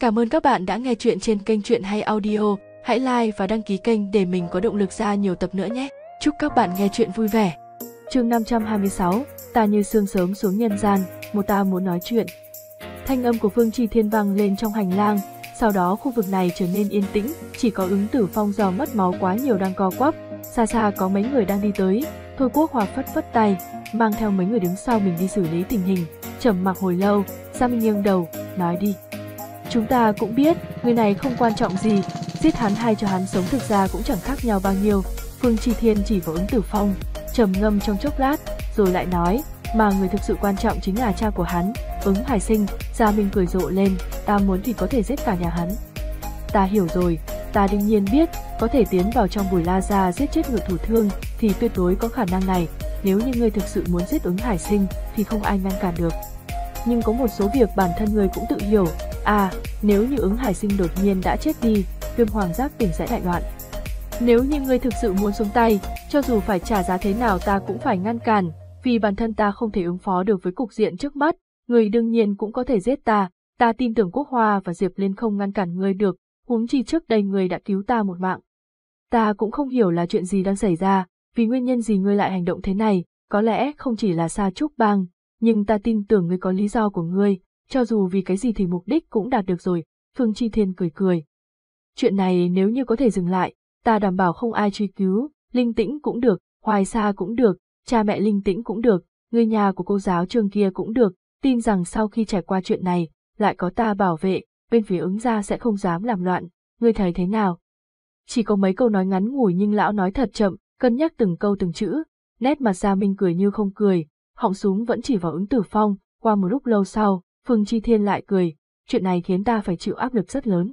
Cảm ơn các bạn đã nghe chuyện trên kênh Chuyện Hay Audio. Hãy like và đăng ký kênh để mình có động lực ra nhiều tập nữa nhé. Chúc các bạn nghe chuyện vui vẻ. chương 526, ta như sương sớm xuống nhân gian, một ta muốn nói chuyện. Thanh âm của Phương trì Thiên vang lên trong hành lang, sau đó khu vực này trở nên yên tĩnh, chỉ có ứng tử phong do mất máu quá nhiều đang co quắp, xa xa có mấy người đang đi tới, Thôi Quốc Hòa phất phất tay, mang theo mấy người đứng sau mình đi xử lý tình hình, trầm mặc hồi lâu, Sa Minh nghiêng đầu, nói đi. Chúng ta cũng biết, người này không quan trọng gì, giết hắn hay cho hắn sống thực ra cũng chẳng khác nhau bao nhiêu. Phương Chi Thiên chỉ vào ứng tử phong, trầm ngâm trong chốc lát, rồi lại nói, mà người thực sự quan trọng chính là cha của hắn, ứng hải sinh, Gia Minh cười rộ lên, ta muốn thì có thể giết cả nhà hắn. Ta hiểu rồi, ta đương nhiên biết, có thể tiến vào trong bùi la gia giết chết ngự thủ thương, thì tuyệt đối có khả năng này, nếu như ngươi thực sự muốn giết ứng hải sinh, thì không ai ngăn cản được. Nhưng có một số việc bản thân ngươi cũng tự hiểu, À, nếu như ứng hải sinh đột nhiên đã chết đi, viêm hoàng giác tỉnh sẽ đại loạn. Nếu như ngươi thực sự muốn xuống tay, cho dù phải trả giá thế nào ta cũng phải ngăn cản, vì bản thân ta không thể ứng phó được với cục diện trước mắt, người đương nhiên cũng có thể giết ta, ta tin tưởng Quốc Hoa và Diệp Liên không ngăn cản ngươi được, huống chi trước đây ngươi đã cứu ta một mạng. Ta cũng không hiểu là chuyện gì đang xảy ra, vì nguyên nhân gì ngươi lại hành động thế này, có lẽ không chỉ là xa Trúc Bang, nhưng ta tin tưởng ngươi có lý do của ngươi, cho dù vì cái gì thì mục đích cũng đạt được rồi, Phương Chi Thiên cười cười. Chuyện này nếu như có thể dừng lại, ta đảm bảo không ai truy cứu, linh tĩnh cũng được, hoài xa cũng được, cha mẹ linh tĩnh cũng được, người nhà của cô giáo trường kia cũng được, tin rằng sau khi trải qua chuyện này, lại có ta bảo vệ, bên phía ứng gia sẽ không dám làm loạn, ngươi thấy thế nào? Chỉ có mấy câu nói ngắn ngủi nhưng lão nói thật chậm, cân nhắc từng câu từng chữ, nét mặt Gia Minh cười như không cười, họng súng vẫn chỉ vào ứng tử phong, qua một lúc lâu sau, Phương Chi Thiên lại cười, chuyện này khiến ta phải chịu áp lực rất lớn.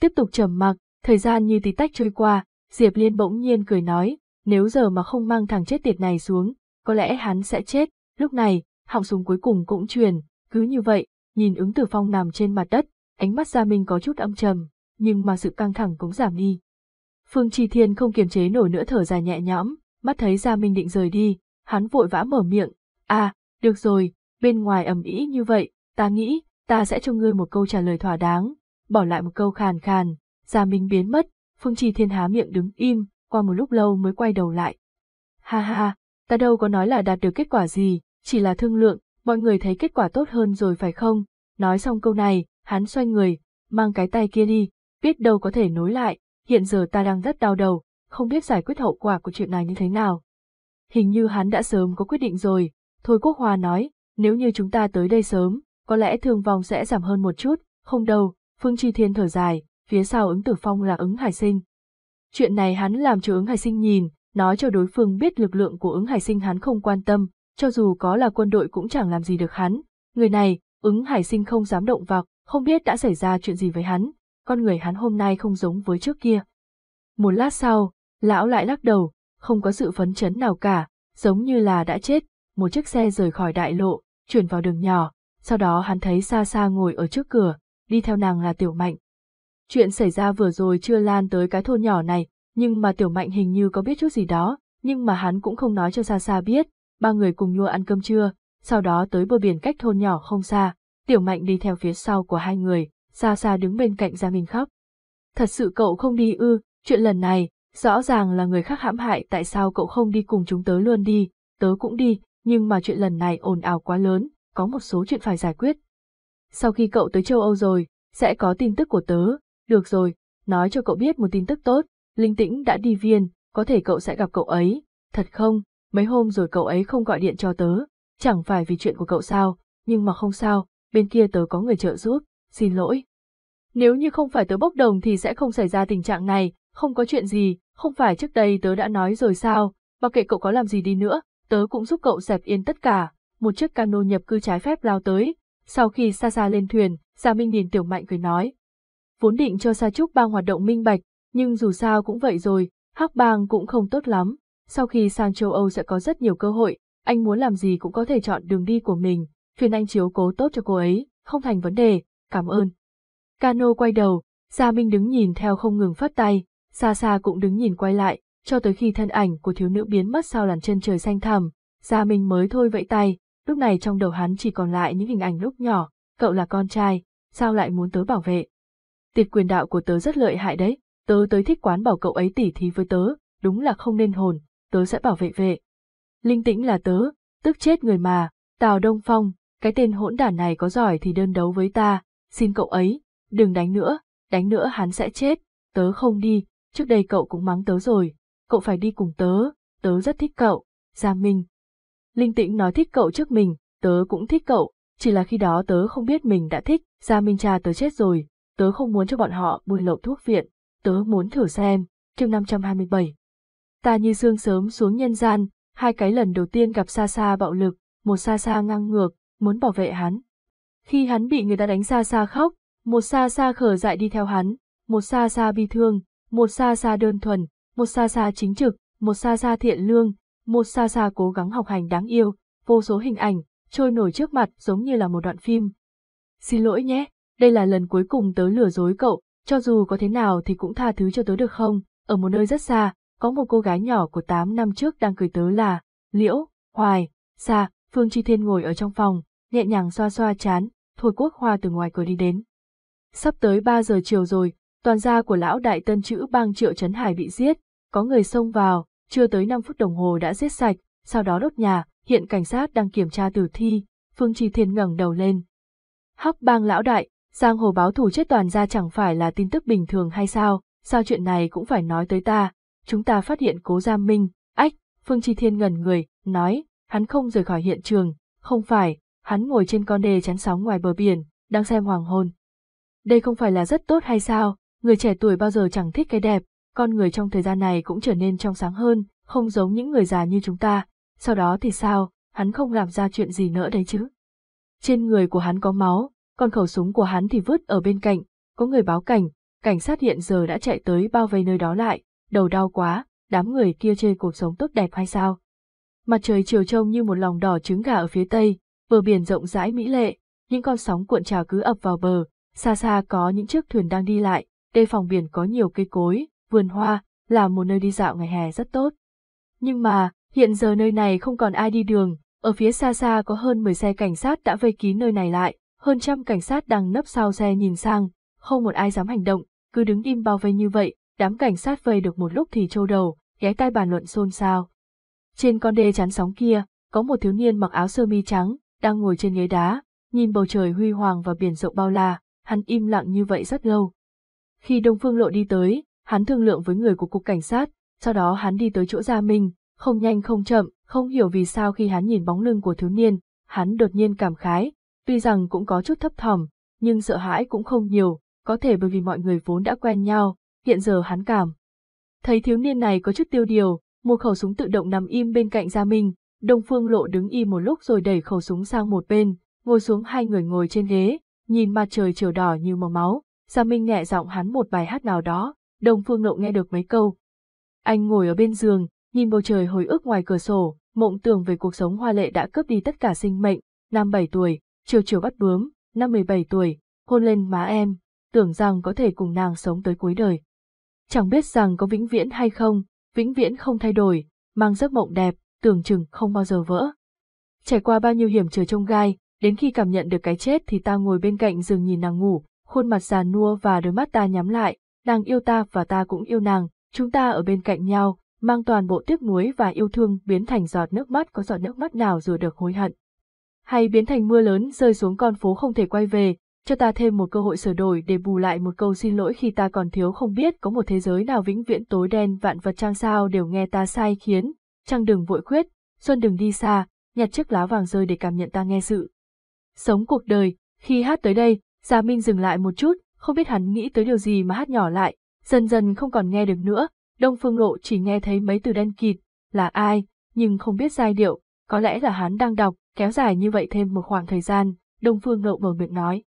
Tiếp tục trầm mặc, thời gian như tí tách trôi qua, Diệp Liên bỗng nhiên cười nói, nếu giờ mà không mang thằng chết tiệt này xuống, có lẽ hắn sẽ chết, lúc này, họng súng cuối cùng cũng truyền, cứ như vậy, nhìn ứng tử phong nằm trên mặt đất, ánh mắt Gia Minh có chút âm trầm, nhưng mà sự căng thẳng cũng giảm đi. Phương Chi Thiên không kiềm chế nổi nữa thở dài nhẹ nhõm, mắt thấy Gia Minh định rời đi, hắn vội vã mở miệng, à, được rồi, bên ngoài ầm ĩ như vậy, ta nghĩ, ta sẽ cho ngươi một câu trả lời thỏa đáng, bỏ lại một câu khàn khàn, Gia Minh biến mất, Phương Trì Thiên há miệng đứng im, qua một lúc lâu mới quay đầu lại. Ha ha ta đâu có nói là đạt được kết quả gì, chỉ là thương lượng, mọi người thấy kết quả tốt hơn rồi phải không? Nói xong câu này, hắn xoay người, mang cái tay kia đi, biết đâu có thể nối lại, hiện giờ ta đang rất đau đầu, không biết giải quyết hậu quả của chuyện này như thế nào. Hình như hắn đã sớm có quyết định rồi, Thôi Quốc Hoa nói, nếu như chúng ta tới đây sớm, có lẽ thương vong sẽ giảm hơn một chút, không đâu, Phương Chi Thiên thở dài, phía sau ứng tử phong là ứng hải sinh. Chuyện này hắn làm cho ứng hải sinh nhìn, nói cho đối phương biết lực lượng của ứng hải sinh hắn không quan tâm, cho dù có là quân đội cũng chẳng làm gì được hắn. Người này, ứng hải sinh không dám động vào, không biết đã xảy ra chuyện gì với hắn, con người hắn hôm nay không giống với trước kia. Một lát sau, lão lại lắc đầu, không có sự phấn chấn nào cả, giống như là đã chết, một chiếc xe rời khỏi đại lộ, chuyển vào đường nhỏ, sau đó hắn thấy xa xa ngồi ở trước cửa, đi theo nàng là Tiểu Mạnh. Chuyện xảy ra vừa rồi chưa lan tới cái thôn nhỏ này, nhưng mà Tiểu Mạnh hình như có biết chút gì đó, nhưng mà hắn cũng không nói cho xa xa biết, ba người cùng nhua ăn cơm trưa, sau đó tới bờ biển cách thôn nhỏ không xa, Tiểu Mạnh đi theo phía sau của hai người, xa xa đứng bên cạnh Gia Minh khóc. Thật sự cậu không đi ư, chuyện lần này, rõ ràng là người khác hãm hại tại sao cậu không đi cùng chúng tớ luôn đi, tớ cũng đi, nhưng mà chuyện lần này ồn ào quá lớn, có một số chuyện phải giải quyết. Sau khi cậu tới châu Âu rồi, sẽ có tin tức của tớ, được rồi, nói cho cậu biết một tin tức tốt, Linh Tĩnh đã đi viên, có thể cậu sẽ gặp cậu ấy, thật không, mấy hôm rồi cậu ấy không gọi điện cho tớ, chẳng phải vì chuyện của cậu sao, nhưng mà không sao, bên kia tớ có người trợ giúp, xin lỗi. Nếu như không phải tớ bốc đồng thì sẽ không xảy ra tình trạng này, không có chuyện gì, không phải trước đây tớ đã nói rồi sao, mặc kệ cậu có làm gì đi nữa, tớ cũng giúp cậu dẹp yên tất cả, một chiếc cano nhập cư trái phép lao tới. Sau khi xa xa lên thuyền, Gia Minh nhìn Tiểu Mạnh cười nói. Vốn định cho Sa Trúc bang hoạt động minh bạch, nhưng dù sao cũng vậy rồi, Hắc bang cũng không tốt lắm. Sau khi sang châu Âu sẽ có rất nhiều cơ hội, anh muốn làm gì cũng có thể chọn đường đi của mình, phiền anh chiếu cố tốt cho cô ấy, không thành vấn đề, cảm ơn. Cano quay đầu, Gia Minh đứng nhìn theo không ngừng phất tay, xa xa cũng đứng nhìn quay lại, cho tới khi thân ảnh của thiếu nữ biến mất sau làn chân trời xanh thẳm, Gia Minh mới thôi vẫy tay, lúc này trong đầu hắn chỉ còn lại những hình ảnh lúc nhỏ, cậu là con trai, sao lại muốn tớ bảo vệ? Tiệt quyền đạo của tớ rất lợi hại đấy, tớ tới thích quán bảo cậu ấy tỉ thí với tớ, đúng là không nên hồn, tớ sẽ bảo vệ vệ. Linh tĩnh là tớ, tức chết người mà, Tào Đông Phong, cái tên hỗn đản này có giỏi thì đơn đấu với ta, xin cậu ấy, đừng đánh nữa, đánh nữa hắn sẽ chết, tớ không đi, trước đây cậu cũng mắng tớ rồi, cậu phải đi cùng tớ, tớ rất thích cậu, Gia Minh. Linh tĩnh nói thích cậu trước mình, tớ cũng thích cậu, chỉ là khi đó tớ không biết mình đã thích, Gia Minh cha tớ chết rồi, tớ không muốn cho bọn họ buôn lậu thuốc viện, tớ muốn thử xem, chương 527. Ta như sương sớm xuống nhân gian, hai cái lần đầu tiên gặp xa xa bạo lực, một xa xa ngang ngược, muốn bảo vệ hắn. Khi hắn bị người ta đánh xa xa khóc, một xa xa khở dại đi theo hắn, một xa xa bi thương, một xa xa đơn thuần, một xa xa chính trực, một xa xa thiện lương, một xa xa cố gắng học hành đáng yêu, vô số hình ảnh, trôi nổi trước mặt giống như là một đoạn phim. Xin lỗi nhé, đây là lần cuối cùng tớ lừa dối cậu, cho dù có thế nào thì cũng tha thứ cho tớ được không? Ở một nơi rất xa, có một cô gái nhỏ của 8 năm trước đang cười tớ là Liễu, Hoài, xa, Phương Chi Thiên ngồi ở trong phòng, nhẹ nhàng xoa xoa chán, Thôi Quốc Hoa từ ngoài cửa đi đến. Sắp tới 3 giờ chiều rồi, toàn gia của lão đại tân chữ bang Triệu Trấn Hải bị giết, có người xông vào, chưa tới 5 phút đồng hồ đã giết sạch, sau đó đốt nhà, hiện cảnh sát đang kiểm tra tử thi, Phương Chi Thiên ngẩng đầu lên. Hắc bang lão đại, giang hồ báo thủ chết toàn gia chẳng phải là tin tức bình thường hay sao, sao chuyện này cũng phải nói tới ta, chúng ta phát hiện cố gia minh, ách, Phương Chi Thiên ngẩn người, nói, hắn không rời khỏi hiện trường, không phải, hắn ngồi trên con đê chắn sóng ngoài bờ biển, đang xem hoàng hôn. Đây không phải là rất tốt hay sao, người trẻ tuổi bao giờ chẳng thích cái đẹp, con người trong thời gian này cũng trở nên trong sáng hơn, không giống những người già như chúng ta, sau đó thì sao, hắn không làm ra chuyện gì nữa đấy chứ. Trên người của hắn có máu, còn khẩu súng của hắn thì vứt ở bên cạnh, có người báo cảnh, cảnh sát hiện giờ đã chạy tới bao vây nơi đó lại, đầu đau quá, đám người kia chơi cuộc sống tốt đẹp hay sao? Mặt trời chiều trông như một lòng đỏ trứng gà ở phía tây, bờ biển rộng rãi mỹ lệ, những con sóng cuộn trào cứ ập vào bờ, xa xa có những chiếc thuyền đang đi lại, đê phòng biển có nhiều cây cối, vườn hoa, là một nơi đi dạo ngày hè rất tốt. Nhưng mà, hiện giờ nơi này không còn ai đi đường, ở phía xa xa có hơn 10 xe cảnh sát đã vây kín nơi này lại, hơn trăm cảnh sát đang nấp sau xe nhìn sang, không một ai dám hành động, cứ đứng im bao vây như vậy, đám cảnh sát vây được một lúc thì trâu đầu, ghé tai bàn luận xôn xao. Trên con đê chắn sóng kia, có một thiếu niên mặc áo sơ mi trắng, đang ngồi trên ghế đá, nhìn bầu trời huy hoàng và biển rộng bao la, hắn im lặng như vậy rất lâu. Khi Đông Phương Lộ đi tới, hắn thương lượng với người của cục cảnh sát, sau đó hắn đi tới chỗ Gia Minh, không nhanh không chậm, không hiểu vì sao khi hắn nhìn bóng lưng của thiếu niên, hắn đột nhiên cảm khái, tuy rằng cũng có chút thấp thỏm, nhưng sợ hãi cũng không nhiều, có thể bởi vì mọi người vốn đã quen nhau, hiện giờ hắn cảm. Thấy thiếu niên này có chút tiêu điều, một khẩu súng tự động nằm im bên cạnh Gia Minh, Đông Phương Lộ đứng im một lúc rồi đẩy khẩu súng sang một bên, ngồi xuống hai người ngồi trên ghế, nhìn mặt trời chiều đỏ như màu máu, Gia Minh nhẹ giọng hắn một bài hát nào đó, Đông Phương Ngộ nghe được mấy câu. Anh ngồi ở bên giường, nhìn bầu trời hồi ức ngoài cửa sổ, mộng tưởng về cuộc sống hoa lệ đã cướp đi tất cả sinh mệnh, năm bảy tuổi, chiều chiều bắt bướm, năm 17 tuổi, hôn lên má em, tưởng rằng có thể cùng nàng sống tới cuối đời. Chẳng biết rằng có vĩnh viễn hay không, vĩnh viễn không thay đổi, mang giấc mộng đẹp, tưởng chừng không bao giờ vỡ. Trải qua bao nhiêu hiểm trở trông gai, đến khi cảm nhận được cái chết thì ta ngồi bên cạnh giường nhìn nàng ngủ, khuôn mặt già nua và đôi mắt ta nhắm lại, nàng yêu ta và ta cũng yêu nàng, chúng ta ở bên cạnh nhau, mang toàn bộ tiếc nuối và yêu thương biến thành giọt nước mắt có giọt nước mắt nào rồi được hối hận. Hay biến thành mưa lớn rơi xuống con phố không thể quay về, cho ta thêm một cơ hội sửa đổi để bù lại một câu xin lỗi khi ta còn thiếu không biết có một thế giới nào vĩnh viễn tối đen vạn vật trang sao đều nghe ta sai khiến, trăng đừng vội khuyết, xuân đừng đi xa, nhặt chiếc lá vàng rơi để cảm nhận ta nghe sự. Sống cuộc đời, khi hát tới đây, Gia Minh dừng lại một chút, không biết hắn nghĩ tới điều gì mà hát nhỏ lại, dần dần không còn nghe được nữa, Đông Phương Lộ chỉ nghe thấy mấy từ đen kịt, là ai, nhưng không biết giai điệu, có lẽ là hắn đang đọc, kéo dài như vậy thêm một khoảng thời gian, Đông Phương Lộ mở miệng nói.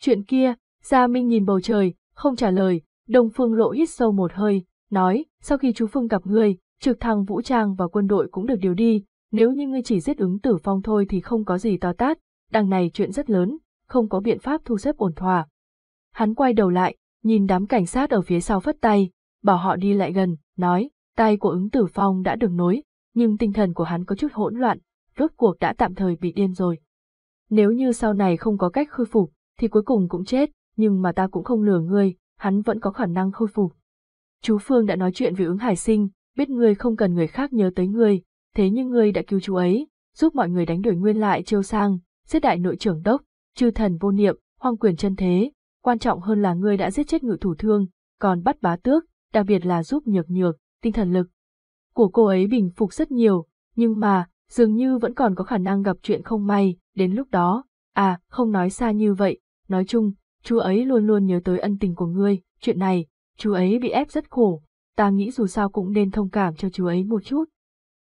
Chuyện kia, Gia Minh nhìn bầu trời, không trả lời, Đông Phương Lộ hít sâu một hơi, nói, sau khi chú Phương gặp ngươi, trực thăng vũ trang và quân đội cũng được điều đi, nếu như ngươi chỉ giết ứng tử phong thôi thì không có gì to tát, đằng này chuyện rất lớn, không có biện pháp thu xếp ổn thỏa. Hắn quay đầu lại, nhìn đám cảnh sát ở phía sau phất tay, bảo họ đi lại gần, nói, tay của ứng tử phong đã được nối, nhưng tinh thần của hắn có chút hỗn loạn, rốt cuộc đã tạm thời bị điên rồi. Nếu như sau này không có cách khôi phục, thì cuối cùng cũng chết, nhưng mà ta cũng không lừa ngươi, hắn vẫn có khả năng khôi phục. Chú Phương đã nói chuyện với ứng hải sinh, biết ngươi không cần người khác nhớ tới ngươi, thế nhưng ngươi đã cứu chú ấy, giúp mọi người đánh đuổi nguyên lại chiêu sang, giết đại nội trưởng đốc, chư thần vô niệm, hoang quyền chân thế, quan trọng hơn là ngươi đã giết chết ngự thủ thương, còn bắt bá tước, đặc biệt là giúp nhược nhược, tinh thần lực. Của cô ấy bình phục rất nhiều, nhưng mà, dường như vẫn còn có khả năng gặp chuyện không may, đến lúc đó, à, không nói xa như vậy, nói chung, chú ấy luôn luôn nhớ tới ân tình của ngươi, chuyện này, chú ấy bị ép rất khổ, ta nghĩ dù sao cũng nên thông cảm cho chú ấy một chút.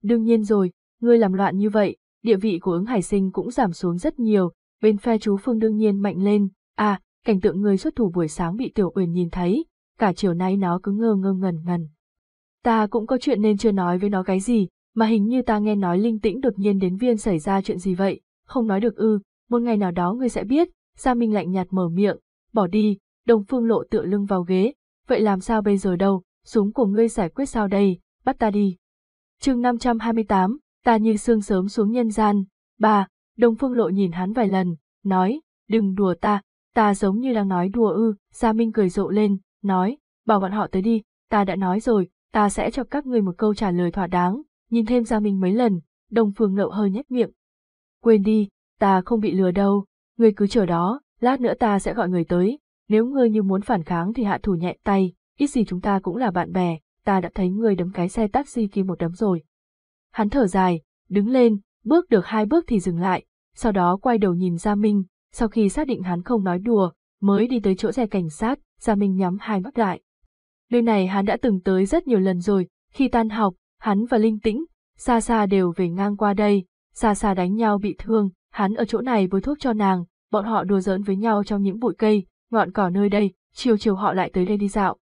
Đương nhiên rồi, ngươi làm loạn như vậy, địa vị của ứng hải sinh cũng giảm xuống rất nhiều, bên phe chú Phương đương nhiên mạnh lên, à, cảnh tượng người xuất thủ buổi sáng bị Tiểu Uyển nhìn thấy, cả chiều nay nó cứ ngơ ngơ ngẩn ngẩn. Ta cũng có chuyện nên chưa nói với nó cái gì, mà hình như ta nghe nói linh tĩnh đột nhiên đến viên xảy ra chuyện gì vậy, không nói được ư, một ngày nào đó ngươi sẽ biết, Gia Minh lạnh nhạt mở miệng, bỏ đi, Đồng Phương Lộ tựa lưng vào ghế, vậy làm sao bây giờ đâu, súng của ngươi giải quyết sao đây, bắt ta đi. chương 528, ta như sương sớm xuống nhân gian, ba, Đồng Phương Lộ nhìn hắn vài lần, nói, đừng đùa ta, ta giống như đang nói đùa ư, Gia Minh cười rộ lên, nói, bảo bọn họ tới đi, ta đã nói rồi, ta sẽ cho các ngươi một câu trả lời thỏa đáng, nhìn thêm Gia Minh mấy lần, Đồng Phương Nậu hơi nhếch miệng. Quên đi, ta không bị lừa đâu, ngươi cứ chờ đó, lát nữa ta sẽ gọi người tới, nếu ngươi như muốn phản kháng thì hạ thủ nhẹ tay, ít gì chúng ta cũng là bạn bè, ta đã thấy ngươi đấm cái xe taxi kia một đấm rồi. Hắn thở dài, đứng lên, bước được hai bước thì dừng lại, sau đó quay đầu nhìn Gia Minh, sau khi xác định hắn không nói đùa, mới đi tới chỗ xe cảnh sát, Gia Minh nhắm hai mắt lại. Nơi này hắn đã từng tới rất nhiều lần rồi, khi tan học, hắn và Linh Tĩnh, xa xa đều về ngang qua đây, xa xa đánh nhau bị thương, hắn ở chỗ này bôi thuốc cho nàng, bọn họ đùa giỡn với nhau trong những bụi cây, ngọn cỏ nơi đây, chiều chiều họ lại tới đây đi dạo.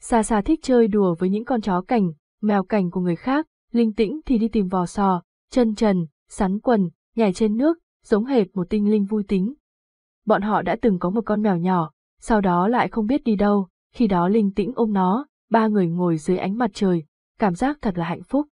Xa xa thích chơi đùa với những con chó cảnh, mèo cảnh của người khác, linh tĩnh thì đi tìm vò sò, chân trần, sắn quần, nhảy trên nước, giống hệt một tinh linh vui tính. Bọn họ đã từng có một con mèo nhỏ, sau đó lại không biết đi đâu, khi đó linh tĩnh ôm nó, ba người ngồi dưới ánh mặt trời, cảm giác thật là hạnh phúc.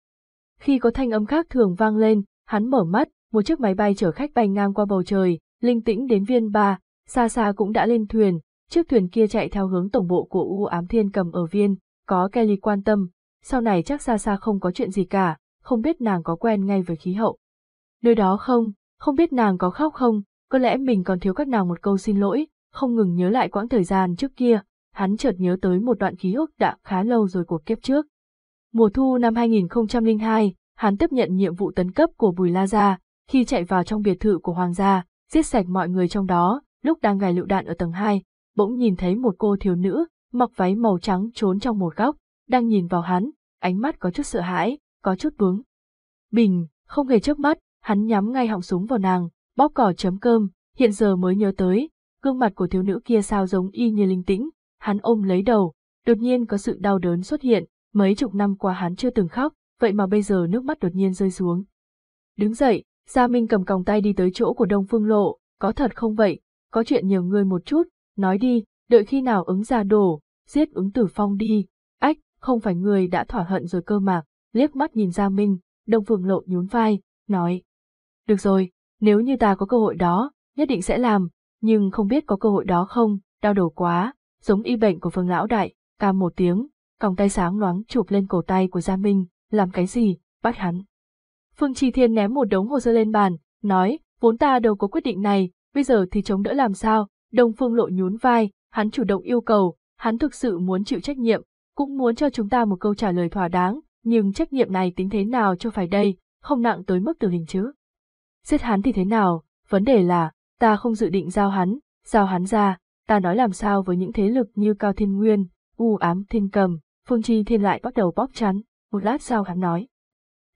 Khi có thanh âm khác thường vang lên, hắn mở mắt, một chiếc máy bay chở khách bay ngang qua bầu trời, linh tĩnh đến viên ba, xa xa cũng đã lên thuyền, chiếc thuyền kia chạy theo hướng tổng bộ của U ám thiên cầm ở viên, có Kelly quan tâm, sau này chắc xa xa không có chuyện gì cả, không biết nàng có quen ngay với khí hậu. Nơi đó không, không biết nàng có khóc không, có lẽ mình còn thiếu các nàng một câu xin lỗi, không ngừng nhớ lại quãng thời gian trước kia, hắn chợt nhớ tới một đoạn ký ức đã khá lâu rồi của kiếp trước. Mùa thu năm 2002, hắn tiếp nhận nhiệm vụ tấn cấp của Bùi La Gia, khi chạy vào trong biệt thự của Hoàng gia, giết sạch mọi người trong đó, lúc đang gài lựu đạn ở tầng 2, bỗng nhìn thấy một cô thiếu nữ, mặc váy màu trắng trốn trong một góc, đang nhìn vào hắn, ánh mắt có chút sợ hãi, có chút bướng. Bình, không hề chớp mắt, hắn nhắm ngay họng súng vào nàng, bóp cỏ chấm cơm, hiện giờ mới nhớ tới, gương mặt của thiếu nữ kia sao giống y như linh tĩnh, hắn ôm lấy đầu, đột nhiên có sự đau đớn xuất hiện, mấy chục năm qua hắn chưa từng khóc, vậy mà bây giờ nước mắt đột nhiên rơi xuống. Đứng dậy, Gia Minh cầm còng tay đi tới chỗ của Đông Phương Lộ, có thật không vậy, có chuyện nhiều người một chút, nói đi, đợi khi nào ứng ra đổ, giết ứng tử phong đi, ách, không phải người đã thỏa hận rồi cơ mà, liếc mắt nhìn Gia Minh, Đông Phương Lộ nhún vai, nói. Được rồi, nếu như ta có cơ hội đó, nhất định sẽ làm, nhưng không biết có cơ hội đó không, đau đầu quá, giống y bệnh của Phương Lão Đại, ca một tiếng, còng tay sáng loáng chụp lên cổ tay của Gia Minh, làm cái gì, bắt hắn. Phương trì Thiên ném một đống hồ sơ lên bàn, nói, vốn ta đâu có quyết định này, bây giờ thì chống đỡ làm sao, Đông Phương Lộ nhún vai, hắn chủ động yêu cầu, hắn thực sự muốn chịu trách nhiệm, cũng muốn cho chúng ta một câu trả lời thỏa đáng, nhưng trách nhiệm này tính thế nào cho phải đây, không nặng tới mức tử hình chứ. Giết hắn thì thế nào, vấn đề là, ta không dự định giao hắn, giao hắn ra, ta nói làm sao với những thế lực như Cao Thiên Nguyên, U Ám Thiên Cầm, Phương Chi Thiên lại bắt đầu bóp chắn, một lát sau hắn nói.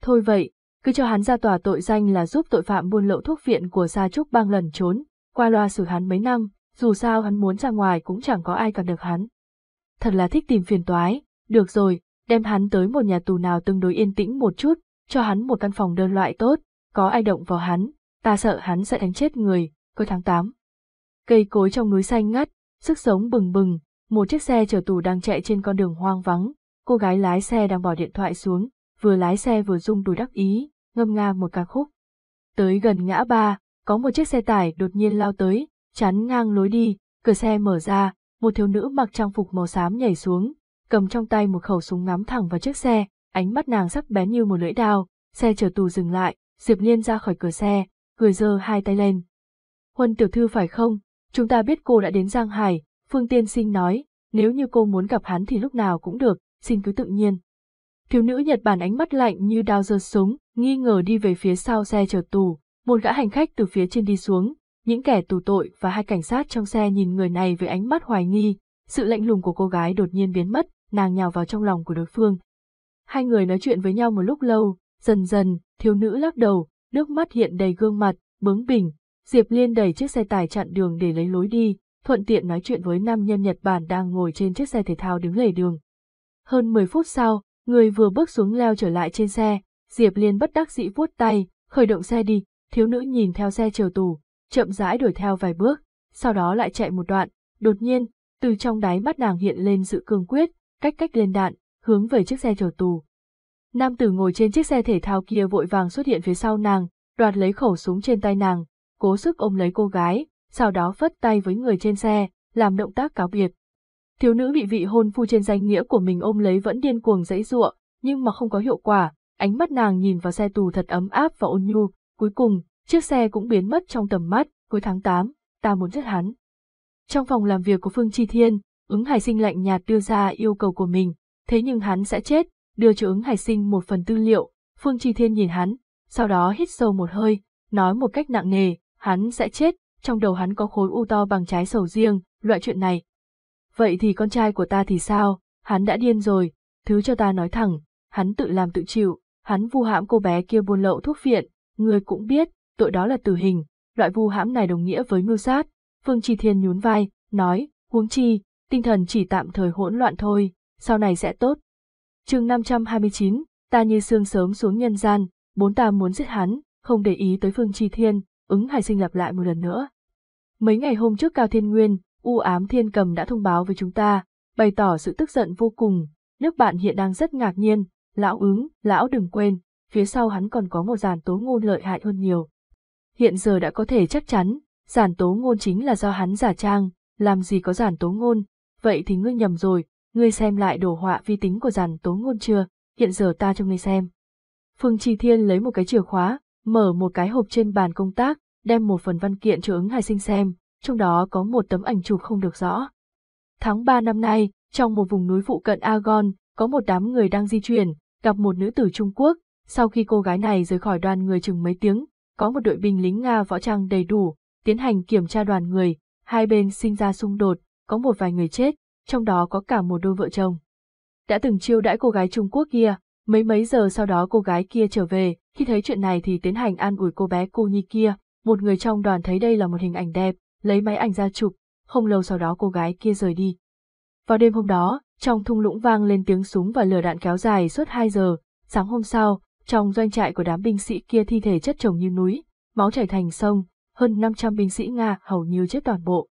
Thôi vậy, cứ cho hắn ra tòa tội danh là giúp tội phạm buôn lậu thuốc viện của Sa Trúc bang lần trốn, qua loa xử hắn mấy năm, dù sao hắn muốn ra ngoài cũng chẳng có ai cản được hắn. Thật là thích tìm phiền toái, được rồi, đem hắn tới một nhà tù nào tương đối yên tĩnh một chút, cho hắn một căn phòng đơn loại tốt, có ai động vào hắn, ta sợ hắn sẽ đánh chết người, Cuối tháng 8. Cây cối trong núi xanh ngắt, sức sống bừng bừng, một chiếc xe chở tù đang chạy trên con đường hoang vắng, cô gái lái xe đang bỏ điện thoại xuống, vừa lái xe vừa rung đùi đắc ý, ngâm nga một ca khúc. Tới gần ngã ba, có một chiếc xe tải đột nhiên lao tới, chắn ngang lối đi, cửa xe mở ra, một thiếu nữ mặc trang phục màu xám nhảy xuống, cầm trong tay một khẩu súng ngắm thẳng vào chiếc xe, ánh mắt nàng sắc bén như một lưỡi dao. xe chở tù dừng lại, Diệp Liên ra khỏi cửa xe, cười giơ hai tay lên. Huân tiểu thư phải không? Chúng ta biết cô đã đến Giang Hải, Phương Tiên Sinh nói, nếu như cô muốn gặp hắn thì lúc nào cũng được, xin cứ tự nhiên. Thiếu nữ Nhật Bản ánh mắt lạnh như đao giơ súng, nghi ngờ đi về phía sau xe chở tù, một gã hành khách từ phía trên đi xuống, những kẻ tù tội và hai cảnh sát trong xe nhìn người này với ánh mắt hoài nghi, sự lạnh lùng của cô gái đột nhiên biến mất, nàng nhào vào trong lòng của đối phương. Hai người nói chuyện với nhau một lúc lâu, dần dần, thiếu nữ lắc đầu, nước mắt hiện đầy gương mặt, bướng bỉnh. Diệp Liên đẩy chiếc xe tải chặn đường để lấy lối đi, thuận tiện nói chuyện với nam nhân Nhật Bản đang ngồi trên chiếc xe thể thao đứng lề đường. Hơn 10 phút sau, người vừa bước xuống leo trở lại trên xe, Diệp Liên bất đắc dĩ vuốt tay, khởi động xe đi, thiếu nữ nhìn theo xe chờ tù, chậm rãi đuổi theo vài bước, sau đó lại chạy một đoạn, đột nhiên, từ trong đáy mắt nàng hiện lên sự cương quyết, cách cách lên đạn, hướng về chiếc xe chờ tù. Nam tử ngồi trên chiếc xe thể thao kia vội vàng xuất hiện phía sau nàng, đoạt lấy khẩu súng trên tay nàng, cố sức ôm lấy cô gái, sau đó phất tay với người trên xe, làm động tác cáo biệt. Thiếu nữ bị vị hôn phu trên danh nghĩa của mình ôm lấy vẫn điên cuồng dãy giụa, nhưng mà không có hiệu quả, ánh mắt nàng nhìn vào xe tù thật ấm áp và ôn nhu, cuối cùng, chiếc xe cũng biến mất trong tầm mắt, cuối tháng 8, ta muốn giết hắn. Trong phòng làm việc của Phương Chi Thiên, ứng hải sinh lạnh nhạt đưa ra yêu cầu của mình, thế nhưng hắn sẽ chết, đưa cho ứng hải sinh một phần tư liệu, Phương Chi Thiên nhìn hắn, sau đó hít sâu một hơi, nói một cách nặng nề, hắn sẽ chết, trong đầu hắn có khối u to bằng trái sầu riêng, loại chuyện này. Vậy thì con trai của ta thì sao, hắn đã điên rồi, thứ cho ta nói thẳng, hắn tự làm tự chịu, hắn vu hãm cô bé kia buôn lậu thuốc viện, người cũng biết, tội đó là tử hình, loại vu hãm này đồng nghĩa với mưu sát. Phương Chi Thiên nhún vai, nói, huống chi, tinh thần chỉ tạm thời hỗn loạn thôi, sau này sẽ tốt chương 529, ta như sương sớm xuống nhân gian, bốn ta muốn giết hắn, không để ý tới Phương Chi Thiên, ứng hải sinh lặp lại một lần nữa. Mấy ngày hôm trước Cao Thiên Nguyên, U ám Thiên Cầm đã thông báo với chúng ta, bày tỏ sự tức giận vô cùng, nước bạn hiện đang rất ngạc nhiên, lão ứng, lão đừng quên, phía sau hắn còn có một giàn tố ngôn lợi hại hơn nhiều. Hiện giờ đã có thể chắc chắn, giản tố ngôn chính là do hắn giả trang, làm gì có giản tố ngôn, vậy thì ngươi nhầm rồi, ngươi xem lại đồ họa vi tính của giàn tố ngôn chưa, hiện giờ ta cho ngươi xem. Phương Trì Thiên lấy một cái chìa khóa, mở một cái hộp trên bàn công tác, đem một phần văn kiện cho ứng hải sinh xem, trong đó có một tấm ảnh chụp không được rõ. Tháng 3 năm nay, trong một vùng núi phụ cận Agon, có một đám người đang di chuyển, gặp một nữ tử Trung Quốc, sau khi cô gái này rời khỏi đoàn người chừng mấy tiếng, có một đội binh lính Nga võ trang đầy đủ, tiến hành kiểm tra đoàn người, hai bên sinh ra xung đột, có một vài người chết, trong đó có cả một đôi vợ chồng. Đã từng chiêu đãi cô gái Trung Quốc kia, mấy mấy giờ sau đó cô gái kia trở về, khi thấy chuyện này thì tiến hành an ủi cô bé cô nhi kia, một người trong đoàn thấy đây là một hình ảnh đẹp, lấy máy ảnh ra chụp, không lâu sau đó cô gái kia rời đi. Vào đêm hôm đó, trong thung lũng vang lên tiếng súng và lửa đạn kéo dài suốt 2 giờ, sáng hôm sau, trong doanh trại của đám binh sĩ kia thi thể chất chồng như núi, máu chảy thành sông, hơn 500 binh sĩ Nga hầu như chết toàn bộ.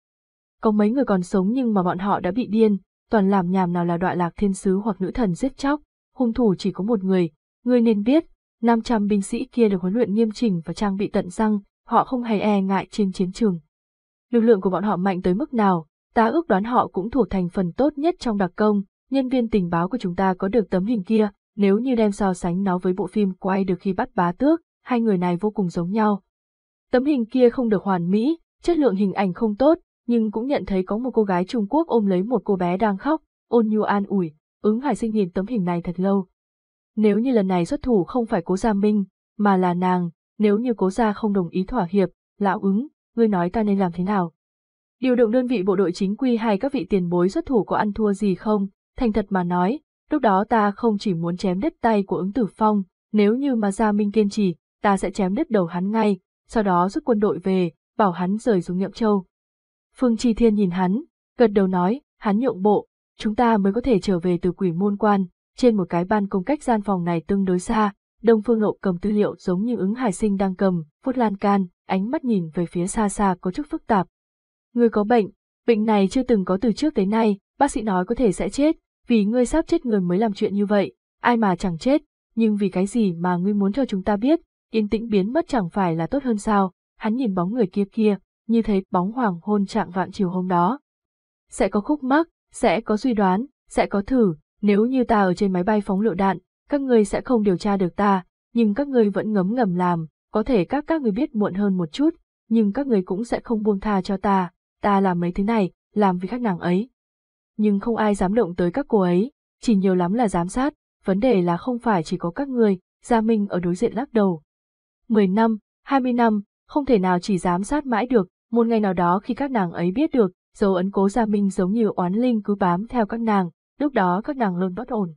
Có mấy người còn sống nhưng mà bọn họ đã bị điên, toàn làm nhảm nào là đọa lạc thiên sứ hoặc nữ thần giết chóc, hung thủ chỉ có một người, ngươi nên biết, 500 binh sĩ kia được huấn luyện nghiêm chỉnh và trang bị tận răng, họ không hề e ngại trên chiến trường. Lực lượng của bọn họ mạnh tới mức nào, ta ước đoán họ cũng thuộc thành phần tốt nhất trong đặc công, nhân viên tình báo của chúng ta có được tấm hình kia, nếu như đem so sánh nó với bộ phim quay được khi bắt bá tước, hai người này vô cùng giống nhau. Tấm hình kia không được hoàn mỹ, chất lượng hình ảnh không tốt, nhưng cũng nhận thấy có một cô gái Trung Quốc ôm lấy một cô bé đang khóc, ôn nhu an ủi, ứng hải sinh nhìn tấm hình này thật lâu. Nếu như lần này xuất thủ không phải cố gia minh, mà là nàng, nếu như cố gia không đồng ý thỏa hiệp, lão ứng, ngươi nói ta nên làm thế nào? Điều động đơn vị bộ đội chính quy hay các vị tiền bối xuất thủ có ăn thua gì không? Thành thật mà nói, lúc đó ta không chỉ muốn chém đứt tay của ứng tử phong, nếu như mà Gia Minh kiên trì, ta sẽ chém đứt đầu hắn ngay, sau đó rút quân đội về, bảo hắn rời xuống Nhậm Châu. Phương Chi Thiên nhìn hắn, gật đầu nói, hắn nhượng bộ, chúng ta mới có thể trở về từ quỷ môn quan, trên một cái ban công cách gian phòng này tương đối xa, Đông Phương Lộ cầm tư liệu giống như ứng hải sinh đang cầm, phút lan can, ánh mắt nhìn về phía xa xa có chút phức tạp. Ngươi có bệnh, bệnh này chưa từng có từ trước tới nay, bác sĩ nói có thể sẽ chết, vì ngươi sắp chết người mới làm chuyện như vậy, ai mà chẳng chết, nhưng vì cái gì mà ngươi muốn cho chúng ta biết, yên tĩnh biến mất chẳng phải là tốt hơn sao, hắn nhìn bóng người kia kia, như thế bóng hoàng hôn trạng vạn chiều hôm đó. Sẽ có khúc mắc, sẽ có suy đoán, sẽ có thử, nếu như ta ở trên máy bay phóng lựu đạn, các ngươi sẽ không điều tra được ta, nhưng các ngươi vẫn ngấm ngầm làm, có thể các các ngươi biết muộn hơn một chút, nhưng các ngươi cũng sẽ không buông tha cho ta, ta làm mấy thứ này, làm vì các nàng ấy. Nhưng không ai dám động tới các cô ấy, chỉ nhiều lắm là giám sát, vấn đề là không phải chỉ có các ngươi, Gia Minh ở đối diện lắc đầu. Mười năm, hai mươi năm, không thể nào chỉ giám sát mãi được, một ngày nào đó khi các nàng ấy biết được, dấu ấn cố Gia Minh giống như oán linh cứ bám theo các nàng, lúc đó các nàng luôn bất ổn.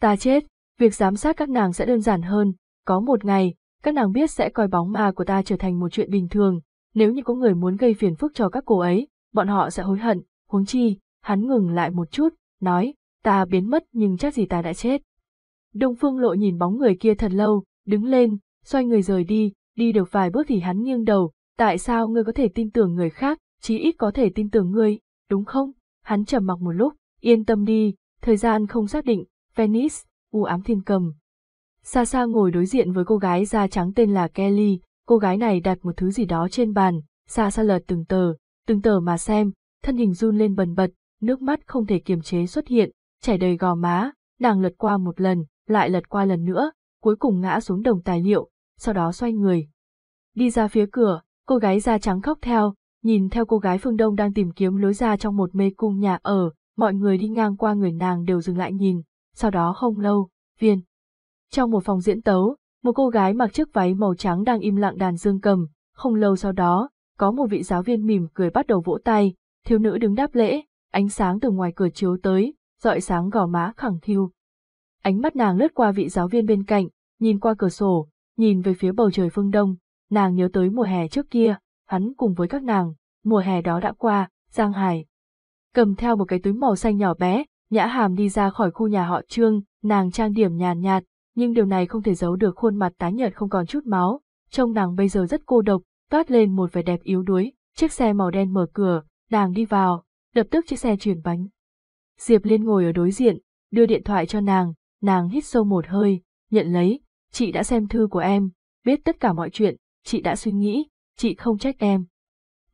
Ta chết, việc giám sát các nàng sẽ đơn giản hơn, có một ngày, các nàng biết sẽ coi bóng ma của ta trở thành một chuyện bình thường, nếu như có người muốn gây phiền phức cho các cô ấy, bọn họ sẽ hối hận, huống chi, hắn ngừng lại một chút, nói, ta biến mất nhưng chắc gì ta đã chết. Đông Phương Lộ nhìn bóng người kia thật lâu, đứng lên, xoay người rời đi, đi được vài bước thì hắn nghiêng đầu, tại sao ngươi có thể tin tưởng người khác, chí ít có thể tin tưởng ngươi, đúng không? Hắn trầm mặc một lúc, yên tâm đi, thời gian không xác định, Venice, u ám thiên cầm. Xa xa ngồi đối diện với cô gái da trắng tên là Kelly, cô gái này đặt một thứ gì đó trên bàn, xa xa lật từng tờ, từng tờ mà xem, thân hình run lên bần bật, nước mắt không thể kiềm chế xuất hiện, chảy đầy gò má, nàng lật qua một lần, lại lật qua lần nữa, cuối cùng ngã xuống đồng tài liệu, sau đó xoay người. Đi ra phía cửa, cô gái da trắng khóc theo, nhìn theo cô gái phương Đông đang tìm kiếm lối ra trong một mê cung nhà ở, mọi người đi ngang qua người nàng đều dừng lại nhìn, sau đó không lâu, viên. Trong một phòng diễn tấu, một cô gái mặc chiếc váy màu trắng đang im lặng đàn dương cầm, không lâu sau đó, có một vị giáo viên mỉm cười bắt đầu vỗ tay, thiếu nữ đứng đáp lễ, ánh sáng từ ngoài cửa chiếu tới, dọi sáng gò má khẳng khiu. Ánh mắt nàng lướt qua vị giáo viên bên cạnh, nhìn qua cửa sổ, nhìn về phía bầu trời phương đông, nàng nhớ tới mùa hè trước kia, hắn cùng với các nàng, mùa hè đó đã qua, Giang Hải. Cầm theo một cái túi màu xanh nhỏ bé, nhã hàm đi ra khỏi khu nhà họ Trương, nàng trang điểm nhàn nhạt, nhưng điều này không thể giấu được khuôn mặt tái nhợt không còn chút máu, trông nàng bây giờ rất cô độc, toát lên một vẻ đẹp yếu đuối, chiếc xe màu đen mở cửa, nàng đi vào, lập tức chiếc xe chuyển bánh. Diệp Liên ngồi ở đối diện, đưa điện thoại cho nàng, nàng hít sâu một hơi, nhận lấy, chị đã xem thư của em, biết tất cả mọi chuyện, chị đã suy nghĩ, chị không trách em.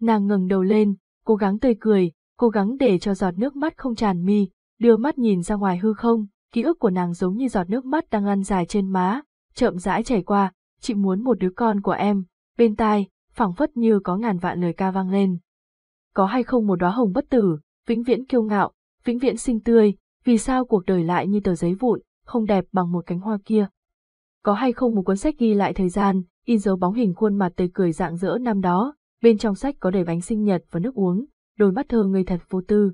Nàng ngẩng đầu lên, cố gắng tươi cười, cố gắng để cho giọt nước mắt không tràn mi, đưa mắt nhìn ra ngoài hư không, ký ức của nàng giống như giọt nước mắt đang lăn dài trên má, chậm rãi chảy qua, chị muốn một đứa con của em, bên tai, phảng phất như có ngàn vạn lời ca vang lên. Có hay không một đóa hồng bất tử, vĩnh viễn kiêu ngạo, vĩnh viễn xinh tươi, vì sao cuộc đời lại như tờ giấy vụn, không đẹp bằng một cánh hoa kia. Có hay không một cuốn sách ghi lại thời gian, in dấu bóng hình khuôn mặt tươi cười dạng dỡ năm đó, bên trong sách có đầy bánh sinh nhật và nước uống, đôi mắt thơ ngây thật vô tư.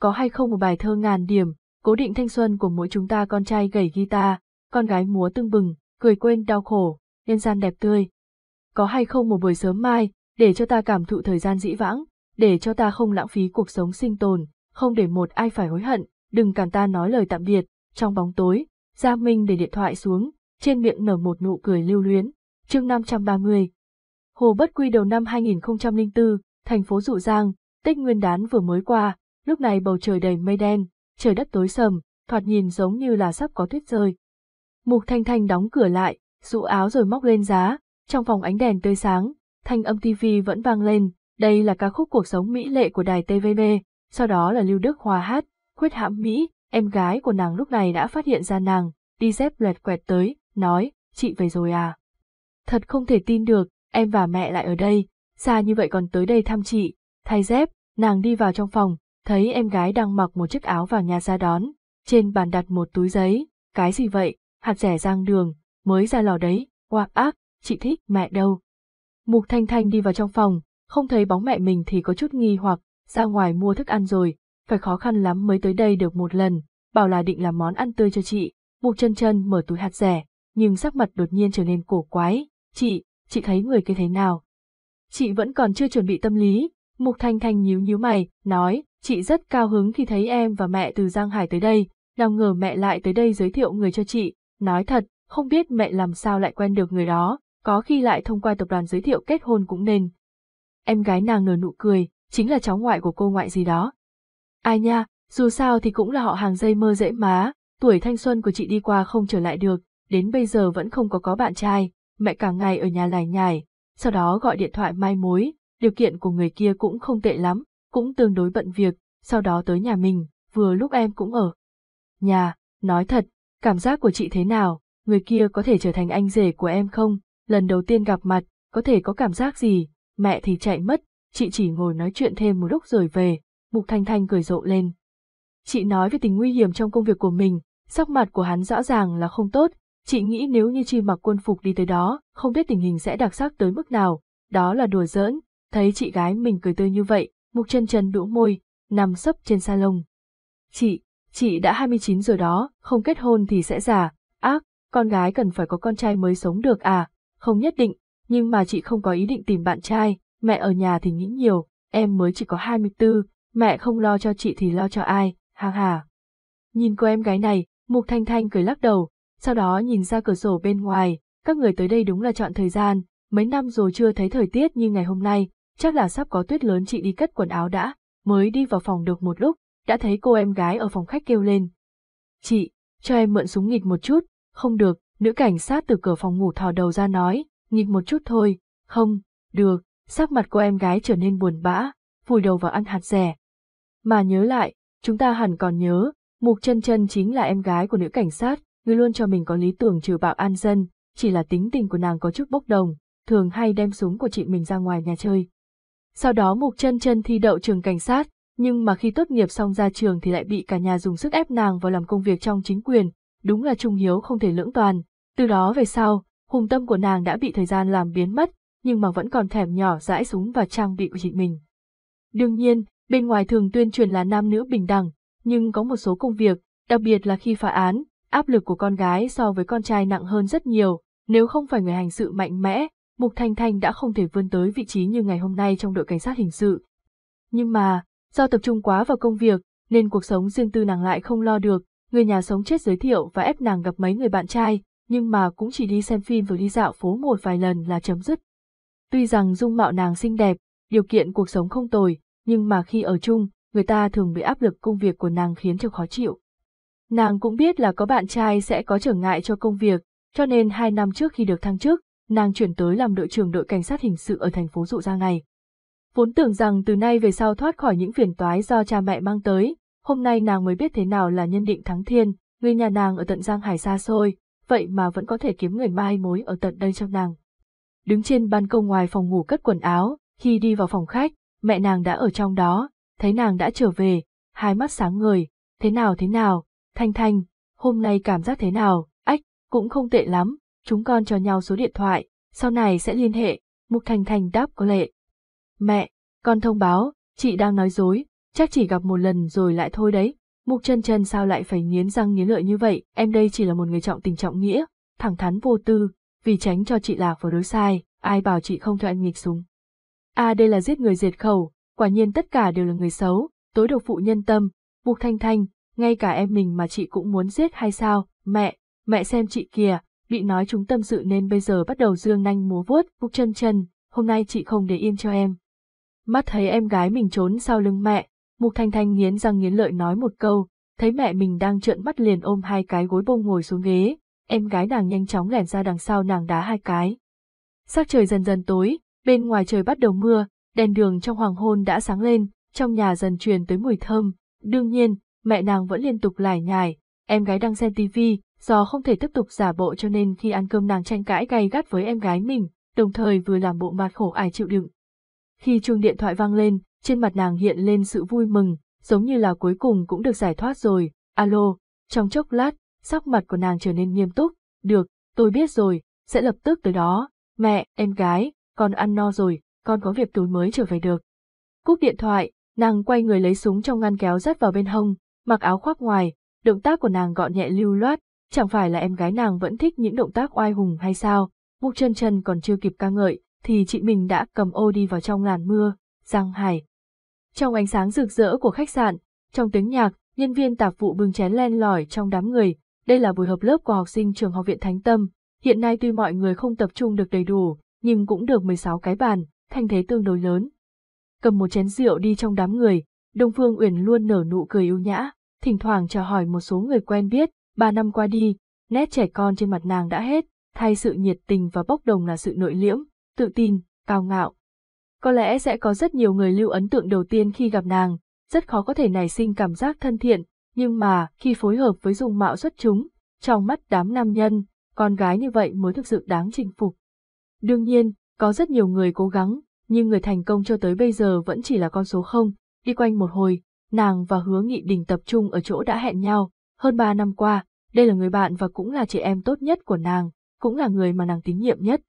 Có hay không một bài thơ ngàn điểm, cố định thanh xuân của mỗi chúng ta con trai gảy guitar, con gái múa tưng bừng, cười quên đau khổ, nhân gian đẹp tươi. Có hay không một buổi sớm mai, để cho ta cảm thụ thời gian dĩ vãng, để cho ta không lãng phí cuộc sống sinh tồn, không để một ai phải hối hận, đừng cản ta nói lời tạm biệt, trong bóng tối, Gia Minh để điện thoại xuống, trên miệng nở một nụ cười lưu luyến, chương 530. Hồ Bất Quy đầu năm 2004, thành phố Dụ Giang, Tết Nguyên đán vừa mới qua, lúc này bầu trời đầy mây đen, trời đất tối sầm, thoạt nhìn giống như là sắp có tuyết rơi. Mục Thanh Thanh đóng cửa lại, dụ áo rồi móc lên giá, trong phòng ánh đèn tươi sáng, thanh âm TV vẫn vang lên, đây là ca khúc cuộc sống mỹ lệ của đài TVB, sau đó là Lưu Đức Hòa hát, khuyết hãm Mỹ, em gái của nàng lúc này đã phát hiện ra nàng, đi dép loẹt quẹt tới, nói, chị về rồi à. Thật không thể tin được, em và mẹ lại ở đây, xa như vậy còn tới đây thăm chị, thay dép, nàng đi vào trong phòng, thấy em gái đang mặc một chiếc áo vào nhà ra đón, trên bàn đặt một túi giấy, cái gì vậy, hạt rẻ rang đường, mới ra lò đấy, oạc ác, chị thích, mẹ đâu. Mục Thanh Thanh đi vào trong phòng, không thấy bóng mẹ mình thì có chút nghi hoặc, ra ngoài mua thức ăn rồi, phải khó khăn lắm mới tới đây được một lần, bảo là định làm món ăn tươi cho chị, Mục chân chân mở túi hạt rẻ, nhưng sắc mặt đột nhiên trở nên cổ quái, chị, chị thấy người kia thế nào? Chị vẫn còn chưa chuẩn bị tâm lý, Mục Thanh Thanh nhíu nhíu mày, nói, chị rất cao hứng khi thấy em và mẹ từ Giang Hải tới đây, nào ngờ mẹ lại tới đây giới thiệu người cho chị, nói thật, không biết mẹ làm sao lại quen được người đó, có khi lại thông qua tập đoàn giới thiệu kết hôn cũng nên. Em gái nàng nở nụ cười, chính là cháu ngoại của cô ngoại gì đó. Ai nha, dù sao thì cũng là họ hàng dây mơ dễ má, tuổi thanh xuân của chị đi qua không trở lại được, đến bây giờ vẫn không có có bạn trai, mẹ cả ngày ở nhà lải nhải, sau đó gọi điện thoại mai mối, điều kiện của người kia cũng không tệ lắm, cũng tương đối bận việc, sau đó tới nhà mình, vừa lúc em cũng ở. Nhà, nói thật, cảm giác của chị thế nào, người kia có thể trở thành anh rể của em không, lần đầu tiên gặp mặt, có thể có cảm giác gì, mẹ thì chạy mất, chị chỉ ngồi nói chuyện thêm một lúc rồi về, Mục Thanh Thanh cười rộ lên. Chị nói về tình nguy hiểm trong công việc của mình, sắc mặt của hắn rõ ràng là không tốt, chị nghĩ nếu như chi mặc quân phục đi tới đó, không biết tình hình sẽ đặc sắc tới mức nào, đó là đùa giỡn, thấy chị gái mình cười tươi như vậy, Mục chân chân đũa môi, nằm sấp trên salon. Chị, chị đã 29 rồi đó, không kết hôn thì sẽ già, ác, con gái cần phải có con trai mới sống được à, không nhất định, nhưng mà chị không có ý định tìm bạn trai, mẹ ở nhà thì nghĩ nhiều, em mới chỉ có 24, mẹ không lo cho chị thì lo cho ai, ha ha. Nhìn cô em gái này, Mục Thanh Thanh cười lắc đầu, sau đó nhìn ra cửa sổ bên ngoài, các người tới đây đúng là chọn thời gian, mấy năm rồi chưa thấy thời tiết như ngày hôm nay, chắc là sắp có tuyết lớn chị đi cất quần áo đã, mới đi vào phòng được một lúc, đã thấy cô em gái ở phòng khách kêu lên. Chị, cho em mượn súng nghịch một chút, không được, nữ cảnh sát từ cửa phòng ngủ thò đầu ra nói, nghịch một chút thôi, không, được, sắc mặt cô em gái trở nên buồn bã, vùi đầu vào ăn hạt rẻ. Mà nhớ lại, chúng ta hẳn còn nhớ, Mục chân chân chính là em gái của nữ cảnh sát, người luôn cho mình có lý tưởng trừ bạo an dân, chỉ là tính tình của nàng có chút bốc đồng, thường hay đem súng của chị mình ra ngoài nhà chơi. Sau đó Mục chân chân thi đậu trường cảnh sát, nhưng mà khi tốt nghiệp xong ra trường thì lại bị cả nhà dùng sức ép nàng vào làm công việc trong chính quyền, đúng là trung hiếu không thể lưỡng toàn. Từ đó về sau, hùng tâm của nàng đã bị thời gian làm biến mất, nhưng mà vẫn còn thèm nhỏ dãi súng và trang bị của chị mình. Đương nhiên, bên ngoài thường tuyên truyền là nam nữ bình đẳng, nhưng có một số công việc, đặc biệt là khi phá án, áp lực của con gái so với con trai nặng hơn rất nhiều, nếu không phải người hành sự mạnh mẽ, Mục Thanh Thanh đã không thể vươn tới vị trí như ngày hôm nay trong đội cảnh sát hình sự. Nhưng mà, do tập trung quá vào công việc, nên cuộc sống riêng tư nàng lại không lo được, người nhà sống chết giới thiệu và ép nàng gặp mấy người bạn trai, nhưng mà cũng chỉ đi xem phim và đi dạo phố một vài lần là chấm dứt. Tuy rằng dung mạo nàng xinh đẹp, điều kiện cuộc sống không tồi, nhưng mà khi ở chung, người ta thường bị áp lực công việc của nàng khiến cho khó chịu. Nàng cũng biết là có bạn trai sẽ có trở ngại cho công việc, cho nên hai năm trước khi được thăng chức, nàng chuyển tới làm đội trưởng đội cảnh sát hình sự ở thành phố Dụ Giang này. Vốn tưởng rằng từ nay về sau thoát khỏi những phiền toái do cha mẹ mang tới, hôm nay nàng mới biết thế nào là nhân định thắng thiên, người nhà nàng ở tận Giang Hải xa xôi, vậy mà vẫn có thể kiếm người mai mối ở tận đây cho nàng. Đứng trên ban công ngoài phòng ngủ cất quần áo, khi đi vào phòng khách, mẹ nàng đã ở trong đó, thấy nàng đã trở về, hai mắt sáng ngời, thế nào thế nào, Thanh Thanh, hôm nay cảm giác thế nào, ách, cũng không tệ lắm, chúng con cho nhau số điện thoại, sau này sẽ liên hệ, Mục Thanh Thanh đáp có lệ. Mẹ, con thông báo, chị đang nói dối, chắc chỉ gặp một lần rồi lại thôi đấy. Mục chân chân sao lại phải nghiến răng nghiến lợi như vậy, em đây chỉ là một người trọng tình trọng nghĩa, thẳng thắn vô tư, vì tránh cho chị lạc vào đối sai, ai bảo chị không cho anh nghịch súng. À đây là giết người diệt khẩu, quả nhiên tất cả đều là người xấu, tối độc phụ nhân tâm, Mục Thanh Thanh, ngay cả em mình mà chị cũng muốn giết hay sao, mẹ, mẹ xem chị kìa, bị nói chúng tâm sự nên bây giờ bắt đầu dương nanh múa vuốt, bục chân chân, hôm nay chị không để yên cho em. Mắt thấy em gái mình trốn sau lưng mẹ, Mục Thanh Thanh nghiến răng nghiến lợi nói một câu, thấy mẹ mình đang trợn mắt liền ôm hai cái gối bông ngồi xuống ghế, em gái nàng nhanh chóng lẻn ra đằng sau nàng đá hai cái. Sắc trời dần dần tối, bên ngoài trời bắt đầu mưa, đèn đường trong hoàng hôn đã sáng lên, trong nhà dần truyền tới mùi thơm, đương nhiên, mẹ nàng vẫn liên tục lải nhải, em gái đang xem tivi, do không thể tiếp tục giả bộ cho nên khi ăn cơm nàng tranh cãi gay gắt với em gái mình, đồng thời vừa làm bộ mặt khổ ải chịu đựng. Khi chuông điện thoại vang lên, trên mặt nàng hiện lên sự vui mừng, giống như là cuối cùng cũng được giải thoát rồi, alo, trong chốc lát, sắc mặt của nàng trở nên nghiêm túc, được, tôi biết rồi, sẽ lập tức tới đó, mẹ, em gái, con ăn no rồi, con có việc tối mới trở về được. Cúp điện thoại, nàng quay người lấy súng trong ngăn kéo dắt vào bên hông, mặc áo khoác ngoài, động tác của nàng gọn nhẹ lưu loát, chẳng phải là em gái nàng vẫn thích những động tác oai hùng hay sao, mục chân chân còn chưa kịp ca ngợi, thì chị mình đã cầm ô đi vào trong làn mưa, Giang Hải. Trong ánh sáng rực rỡ của khách sạn, trong tiếng nhạc, nhân viên tạp vụ bưng chén len lỏi trong đám người, đây là buổi họp lớp của học sinh trường học viện Thánh Tâm, hiện nay tuy mọi người không tập trung được đầy đủ, nhưng cũng được 16 cái bàn, thanh thế tương đối lớn. Cầm một chén rượu đi trong đám người, Đông Phương Uyển luôn nở nụ cười ưu nhã, thỉnh thoảng chào hỏi một số người quen biết, ba năm qua đi, nét trẻ con trên mặt nàng đã hết, thay sự nhiệt tình và bốc đồng là sự nội liễm, tự tin, cao ngạo. Có lẽ sẽ có rất nhiều người lưu ấn tượng đầu tiên khi gặp nàng, rất khó có thể nảy sinh cảm giác thân thiện, nhưng mà khi phối hợp với dung mạo xuất chúng, trong mắt đám nam nhân, con gái như vậy mới thực sự đáng chinh phục. Đương nhiên, có rất nhiều người cố gắng, nhưng người thành công cho tới bây giờ vẫn chỉ là con số không. Đi quanh một hồi, nàng và hứa nghị đình tập trung ở chỗ đã hẹn nhau. Hơn ba năm qua, đây là người bạn và cũng là chị em tốt nhất của nàng, cũng là người mà nàng tín nhiệm nhất.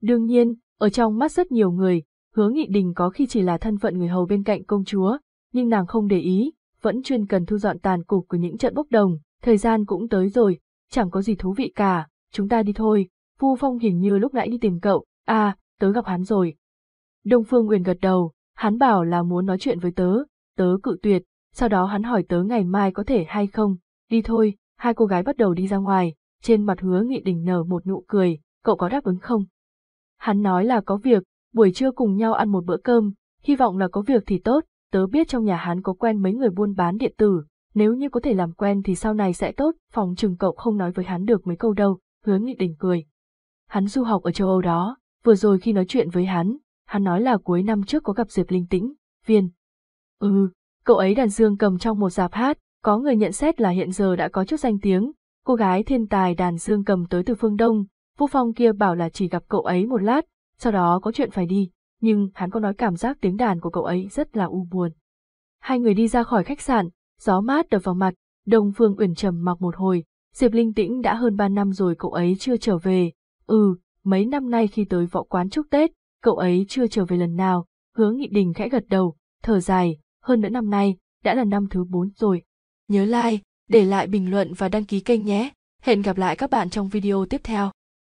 Đương nhiên, ở trong mắt rất nhiều người, hứa nghị đình có khi chỉ là thân phận người hầu bên cạnh công chúa, nhưng nàng không để ý, vẫn chuyên cần thu dọn tàn cục của những trận bốc đồng, thời gian cũng tới rồi, chẳng có gì thú vị cả, chúng ta đi thôi, Vu Phong hình như lúc nãy đi tìm cậu, à, tớ gặp hắn rồi. Đông Phương Uyển gật đầu, hắn bảo là muốn nói chuyện với tớ, tớ cự tuyệt, sau đó hắn hỏi tớ ngày mai có thể hay không, đi thôi, hai cô gái bắt đầu đi ra ngoài, trên mặt hứa nghị đình nở một nụ cười, cậu có đáp ứng không? Hắn nói là có việc, buổi trưa cùng nhau ăn một bữa cơm, hy vọng là có việc thì tốt, tớ biết trong nhà hắn có quen mấy người buôn bán điện tử, nếu như có thể làm quen thì sau này sẽ tốt, phòng trừng cậu không nói với hắn được mấy câu đâu, hứa nghị đình cười. Hắn du học ở châu Âu đó, vừa rồi khi nói chuyện với hắn, hắn nói là cuối năm trước có gặp Diệp Linh Tĩnh, viên. Ừ, cậu ấy đàn dương cầm trong một dạp hát, có người nhận xét là hiện giờ đã có chút danh tiếng, cô gái thiên tài đàn dương cầm tới từ phương Đông, Vũ Phong kia bảo là chỉ gặp cậu ấy một lát, sau đó có chuyện phải đi, nhưng hắn có nói cảm giác tiếng đàn của cậu ấy rất là u buồn. Hai người đi ra khỏi khách sạn, gió mát đập vào mặt, Đông Phương Uyển trầm mặc một hồi, Diệp Linh Tĩnh đã hơn ba năm rồi cậu ấy chưa trở về, ừ, mấy năm nay khi tới võ quán chúc Tết, cậu ấy chưa trở về lần nào, hứa nghị đình khẽ gật đầu, thở dài, hơn nữa năm nay, đã là năm thứ bốn rồi. Nhớ like, để lại bình luận và đăng ký kênh nhé. Hẹn gặp lại các bạn trong video tiếp theo.